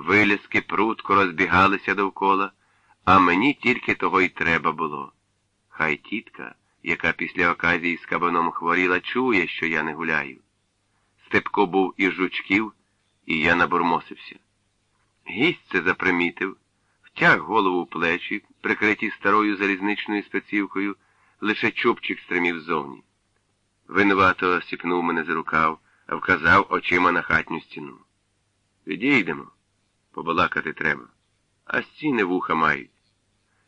вилізки прутко розбігалися довкола, а мені тільки того й треба було. Хай тітка, яка після оказії з кабаном хворіла, чує, що я не гуляю. Степко був із жучків, і я набурмосився. Гість це запримітив, втяг голову в плечі, прикриті старою залізничною спецівкою, лише чубчик стримів ззовні. Винувато сіпнув мене за рукав, вказав очима на хатню стіну. Відійдемо, побалакати треба, а стіни вуха мають.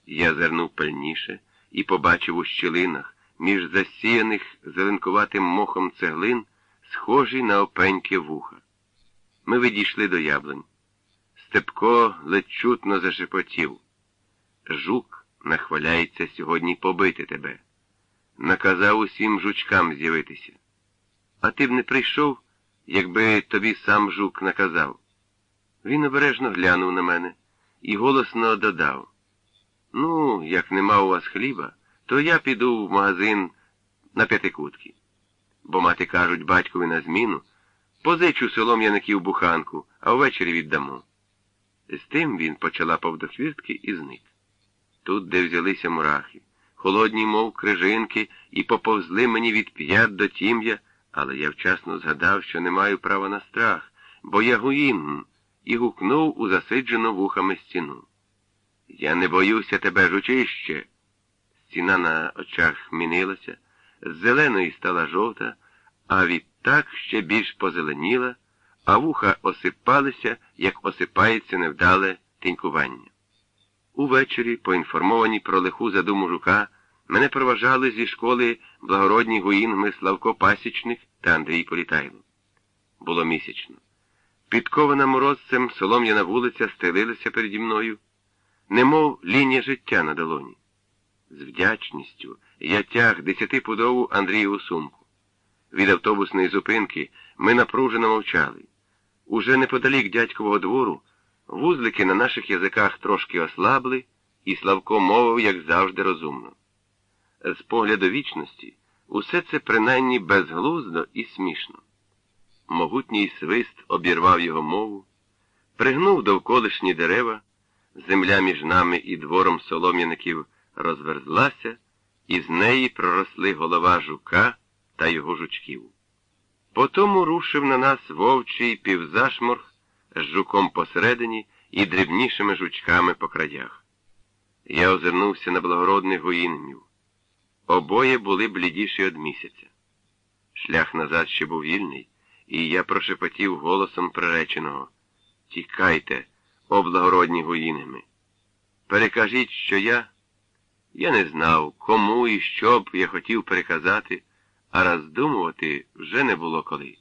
Я зернув пильніше і побачив у щілинах, між засіяних зеленкуватим мохом цеглин, схожий на опеньке вуха. Ми відійшли до яблунь. Степко ледь чутно зашепотів. Жук нахваляється сьогодні побити тебе. Наказав усім жучкам з'явитися. А ти б не прийшов, якби тобі сам жук наказав. Він обережно глянув на мене і голосно додав. Ну, як нема у вас хліба, то я піду в магазин на п'ятикутки. Бо мати кажуть батькові на зміну, позичу солом'яників буханку, а ввечері віддамо. З тим він почала повдохвістки і зник. Тут, де взялися мурахи, холодні, мов крижинки, і поповзли мені від п'ят до тім'я, але я вчасно згадав, що не маю права на страх, бо я гуїн, і гукнув у засиджену вухами стіну. Я не боюся тебе, жучище. Стіна на очах мінилася, з зеленої стала жовта, а відтак ще більш позеленіла, а вуха осипалися, як осипається невдале тінькування. Увечері, поінформовані про лиху задуму жука, мене проважали зі школи благородні гуїнгми Славко Пасічник та Андрій Політайло. Було місячно. Підкована морозцем солом'яна вулиця стелилася переді мною, немов лінія життя на долоні. З вдячністю я тяг десятипудову Андрієву сумку. Від автобусної зупинки ми напружено мовчали. Уже неподалік дядькового двору вузлики на наших язиках трошки ослабли, і Славко мовив, як завжди, розумно. З погляду вічності, усе це принаймні безглуздо і смішно. Могутній свист обірвав його мову, пригнув довколишні дерева, земля між нами і двором солом'яників розверзлася, і з неї проросли голова жука та його жучків. Потому рушив на нас вовчий півзашморг з жуком посередині і дрібнішими жучками по краях. Я озирнувся на благородних воїнів. Обоє були блідіші од місяця. Шлях назад ще був вільний, і я прошепотів голосом приреченого Тікайте, о благородні гоїнами. Перекажіть, що я. Я не знав, кому і що б я хотів переказати, а роздумувати вже не було коли.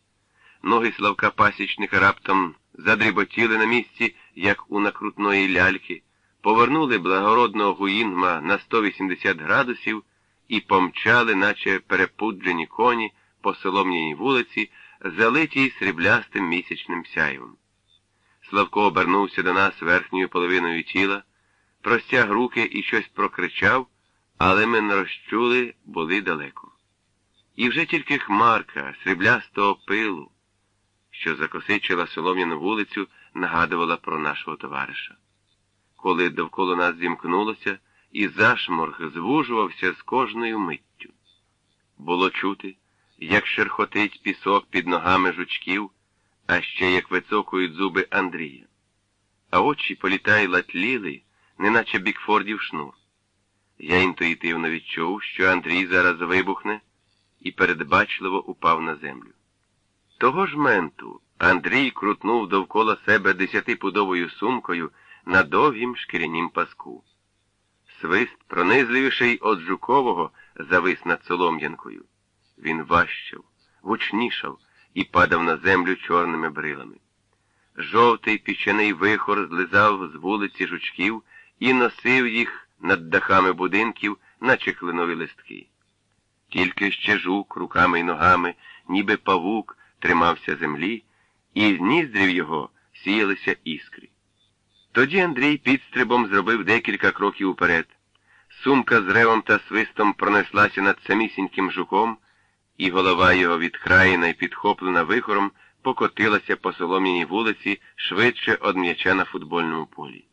Ноги Славка пасічника раптом задріботіли на місці, як у накрутної ляльки, повернули благородного гуїнгма на 180 градусів і помчали, наче перепуджені коні по солом'яній вулиці, залитій сріблястим місячним сяєвом. Славко обернувся до нас верхньою половиною тіла, простяг руки і щось прокричав, але ми не розчули, були далеко. І вже тільки хмарка сріблястого пилу, що закосичила солом'яну вулицю, нагадувала про нашого товариша. Коли довкола нас зімкнулося, і зашморг звужувався з кожною миттю. Було чути, як шерхотить пісок під ногами жучків, а ще як вицокують зуби Андрія. А очі політайла тліли, неначе Бікфордів шнур. Я інтуїтивно відчув, що Андрій зараз вибухне і передбачливо упав на землю. Того ж менту Андрій крутнув довкола себе десятипудовою сумкою на довгім шкірянім паску. Свист, пронизливіший од жукового, завис над солом'янкою. Він важчав, гучнішав і падав на землю чорними брилами. Жовтий пічаний вихор злизав з вулиці жучків і носив їх над дахами будинків, наче клинові листки. Тільки ще жук руками й ногами, ніби павук, тримався землі, і з ніздрів його сіялися іскри. Тоді Андрій підстрибом зробив декілька кроків уперед. Сумка з ревом та свистом пронеслася над самісіньким жуком, і голова його відкраєна і підхоплена вихором покотилася по солом'яній вулиці швидше од м'яча на футбольному полі.